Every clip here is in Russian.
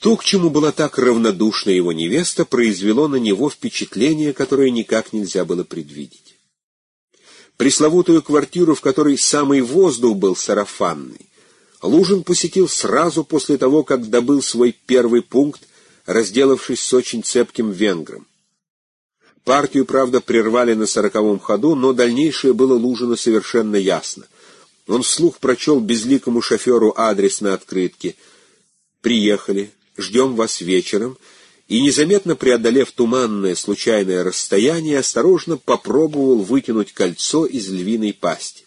То, к чему была так равнодушна его невеста, произвело на него впечатление, которое никак нельзя было предвидеть. Пресловутую квартиру, в которой самый воздух был сарафанный, Лужин посетил сразу после того, как добыл свой первый пункт, разделавшись с очень цепким венгром. Партию, правда, прервали на сороковом ходу, но дальнейшее было Лужину совершенно ясно. Он вслух прочел безликому шоферу адрес на открытке. «Приехали, ждем вас вечером», и, незаметно преодолев туманное случайное расстояние, осторожно попробовал вытянуть кольцо из львиной пасти.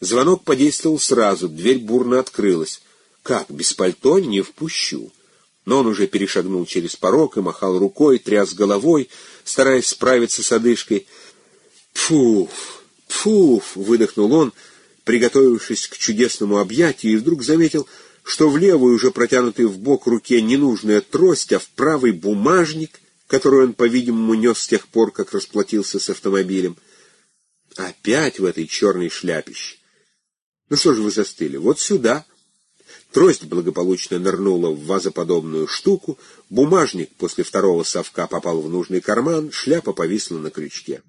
Звонок подействовал сразу, дверь бурно открылась. «Как, без пальто не впущу?» Но он уже перешагнул через порог и махал рукой, тряс головой, стараясь справиться с одышкой. «Пфуф! Пфуф!» — выдохнул он, приготовившись к чудесному объятию, и вдруг заметил, что в левую, уже протянутой в бок руке, ненужная трость, а в правый бумажник, который он, по-видимому, нес с тех пор, как расплатился с автомобилем. Опять в этой черной шляпище. Ну что же вы застыли? Вот сюда. Трость благополучно нырнула в вазоподобную штуку, бумажник после второго совка попал в нужный карман, шляпа повисла на крючке.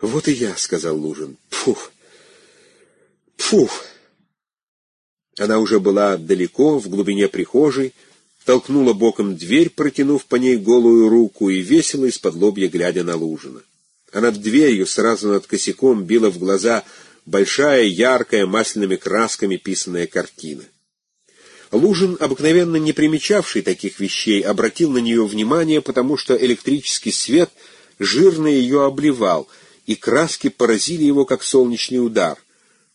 «Вот и я», — сказал Лужин. «Пфух! Пфух!» Она уже была далеко, в глубине прихожей, толкнула боком дверь, протянув по ней голую руку, и весело из-под лобья глядя на Лужина. А над дверью, сразу над косяком, била в глаза большая, яркая, масляными красками писанная картина. Лужин, обыкновенно не примечавший таких вещей, обратил на нее внимание, потому что электрический свет жирно ее обливал, и краски поразили его, как солнечный удар.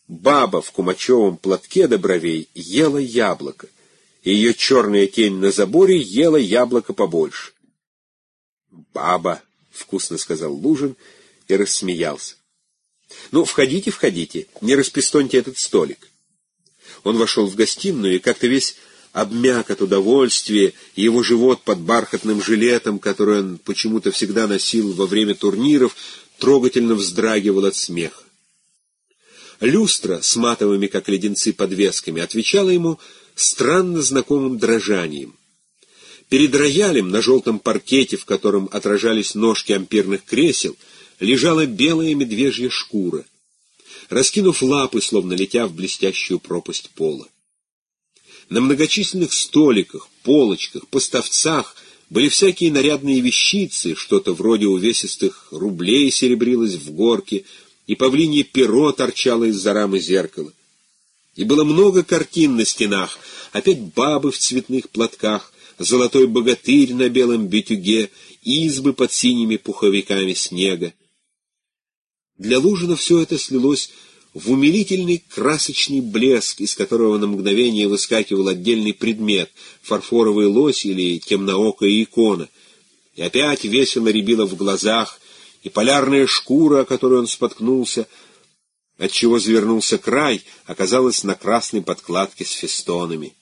Баба в кумачевом платке до бровей ела яблоко, и ее черная тень на заборе ела яблоко побольше. «Баба!» — вкусно сказал Лужин и рассмеялся. «Ну, входите, входите, не распистоньте этот столик». Он вошел в гостиную и как-то весь обмяк от удовольствия, его живот под бархатным жилетом, который он почему-то всегда носил во время турниров, трогательно вздрагивал от смеха. Люстра с матовыми, как леденцы, подвесками отвечала ему странно знакомым дрожанием. Перед роялем на желтом паркете, в котором отражались ножки ампирных кресел, лежала белая медвежья шкура, раскинув лапы, словно летя в блестящую пропасть пола. На многочисленных столиках, полочках, поставцах были всякие нарядные вещицы, что-то вроде увесистых рублей серебрилось в горке, и павлинье перо торчало из-за рамы зеркала. И было много картин на стенах, опять бабы в цветных платках, золотой богатырь на белом битюге, избы под синими пуховиками снега. Для Лужина все это слилось в умилительный красочный блеск, из которого на мгновение выскакивал отдельный предмет — фарфоровый лось или темноокая икона, и опять весело рябило в глазах, и полярная шкура, о которой он споткнулся, отчего завернулся край, оказалась на красной подкладке с фестонами.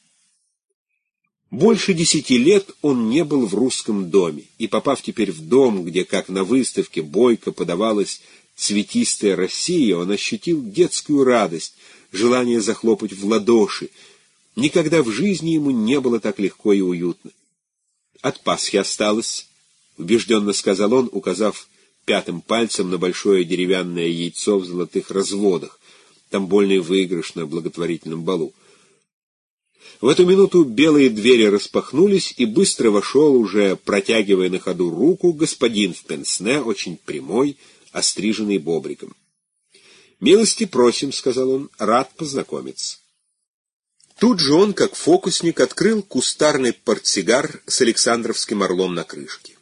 Больше десяти лет он не был в русском доме, и, попав теперь в дом, где, как на выставке, бойко подавалась цветистая Россия, он ощутил детскую радость, желание захлопать в ладоши. Никогда в жизни ему не было так легко и уютно. «От Пасхи осталось», — убежденно сказал он, указав пятым пальцем на большое деревянное яйцо в золотых разводах, там больный выигрыш на благотворительном балу. В эту минуту белые двери распахнулись, и быстро вошел, уже протягивая на ходу руку, господин в пенсне, очень прямой, остриженный бобриком. «Милости просим», — сказал он, — «рад познакомиться». Тут же он, как фокусник, открыл кустарный портсигар с Александровским орлом на крышке.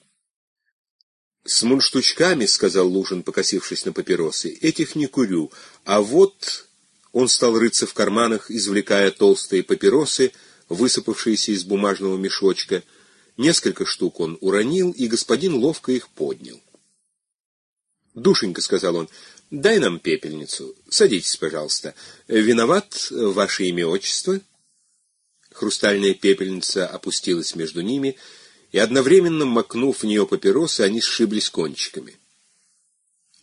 «С мунштучками, — сказал Лужин, покосившись на папиросы, — этих не курю, а вот...» Он стал рыться в карманах, извлекая толстые папиросы, высыпавшиеся из бумажного мешочка. Несколько штук он уронил, и господин ловко их поднял. «Душенька», — сказал он, — «дай нам пепельницу. Садитесь, пожалуйста. Виноват ваше имя, отчество?» Хрустальная пепельница опустилась между ними — и одновременно, макнув в нее папиросы, они сшиблись кончиками.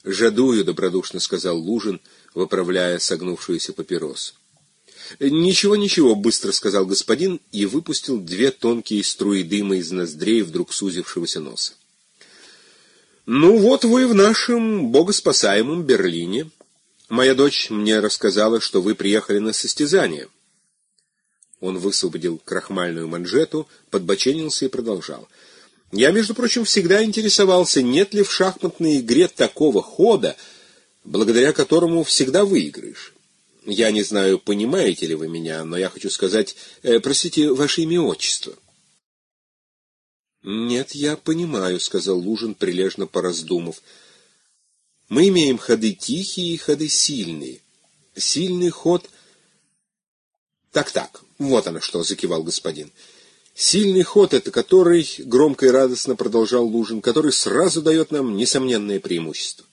«Жадую», — добродушно сказал Лужин, выправляя согнувшуюся папиросу. «Ничего, ничего», — быстро сказал господин и выпустил две тонкие струи дыма из ноздрей вдруг сузившегося носа. «Ну вот вы в нашем богоспасаемом Берлине. Моя дочь мне рассказала, что вы приехали на состязание». Он высвободил крахмальную манжету, подбоченился и продолжал. «Я, между прочим, всегда интересовался, нет ли в шахматной игре такого хода, благодаря которому всегда выиграешь. Я не знаю, понимаете ли вы меня, но я хочу сказать, э, простите, ваше имя отчество». «Нет, я понимаю», — сказал Лужин, прилежно пораздумав. «Мы имеем ходы тихие и ходы сильные. Сильный ход...» «Так-так, вот оно что», — закивал господин. «Сильный ход — это который, — громко и радостно продолжал Лужин, — который сразу дает нам несомненное преимущество.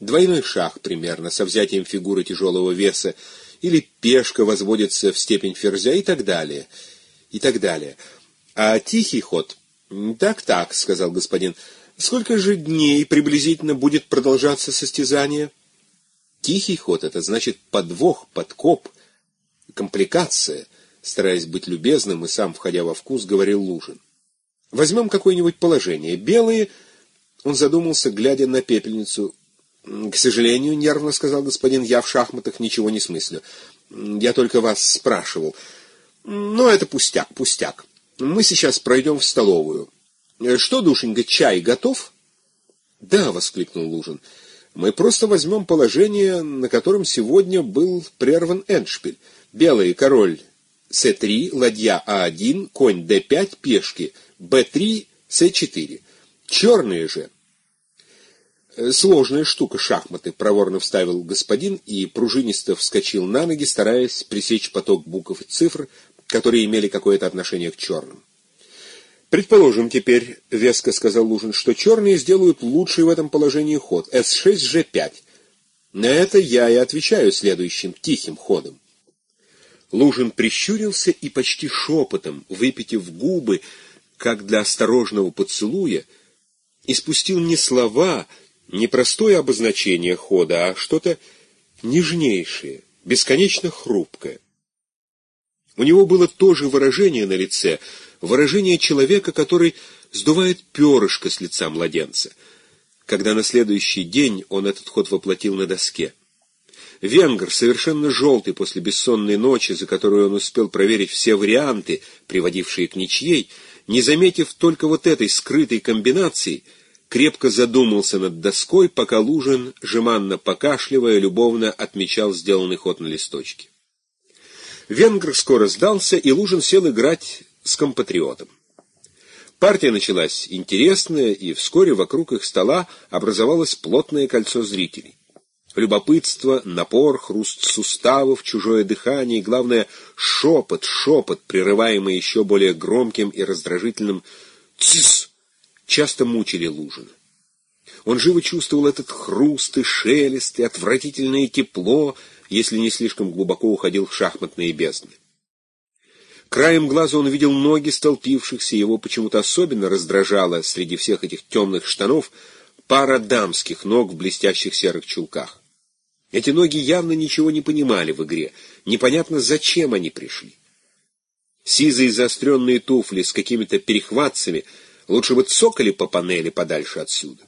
Двойной шаг примерно, со взятием фигуры тяжелого веса, или пешка возводится в степень ферзя и так далее, и так далее. А тихий ход — «Так-так», — сказал господин, — «сколько же дней приблизительно будет продолжаться состязание?» «Тихий ход — это значит подвох, подкоп, компликация», — стараясь быть любезным и сам, входя во вкус, говорил Лужин. «Возьмем какое-нибудь положение. Белые...» Он задумался, глядя на пепельницу. «К сожалению, — нервно сказал господин, — я в шахматах ничего не смыслю. Я только вас спрашивал. Но это пустяк, пустяк. Мы сейчас пройдем в столовую. Что, душенька, чай готов? Да, воскликнул Лужин. Мы просто возьмем положение, на котором сегодня был прерван эндшпиль. Белый король С3, ладья А1, конь Д5, пешки Б3, С4. Черные же. Э, сложная штука шахматы, проворно вставил господин и пружинисто вскочил на ноги, стараясь пресечь поток букв и цифр, которые имели какое-то отношение к черным. Предположим теперь, — веско сказал Лужин, — что черные сделают лучший в этом положении ход, С6, Ж5. На это я и отвечаю следующим тихим ходом. Лужин прищурился и почти шепотом, выпитив губы, как для осторожного поцелуя, испустил не слова, не простое обозначение хода, а что-то нежнейшее, бесконечно хрупкое. У него было то же выражение на лице, выражение человека, который сдувает перышко с лица младенца, когда на следующий день он этот ход воплотил на доске. Венгр, совершенно желтый после бессонной ночи, за которую он успел проверить все варианты, приводившие к ничьей, не заметив только вот этой скрытой комбинации, крепко задумался над доской, пока Лужин, жеманно покашливая, любовно отмечал сделанный ход на листочке. Венгр скоро сдался, и Лужин сел играть с компатриотом. Партия началась интересная, и вскоре вокруг их стола образовалось плотное кольцо зрителей. Любопытство, напор, хруст суставов, чужое дыхание и, главное, шепот, шепот, прерываемый еще более громким и раздражительным «цис», часто мучили Лужина. Он живо чувствовал этот хруст и шелест, и отвратительное тепло, если не слишком глубоко уходил в шахматные бездны. Краем глаза он видел ноги столпившихся, его почему-то особенно раздражало среди всех этих темных штанов пара дамских ног в блестящих серых чулках. Эти ноги явно ничего не понимали в игре, непонятно, зачем они пришли. Сизые заостренные туфли с какими-то перехватцами лучше бы цокали по панели подальше отсюда.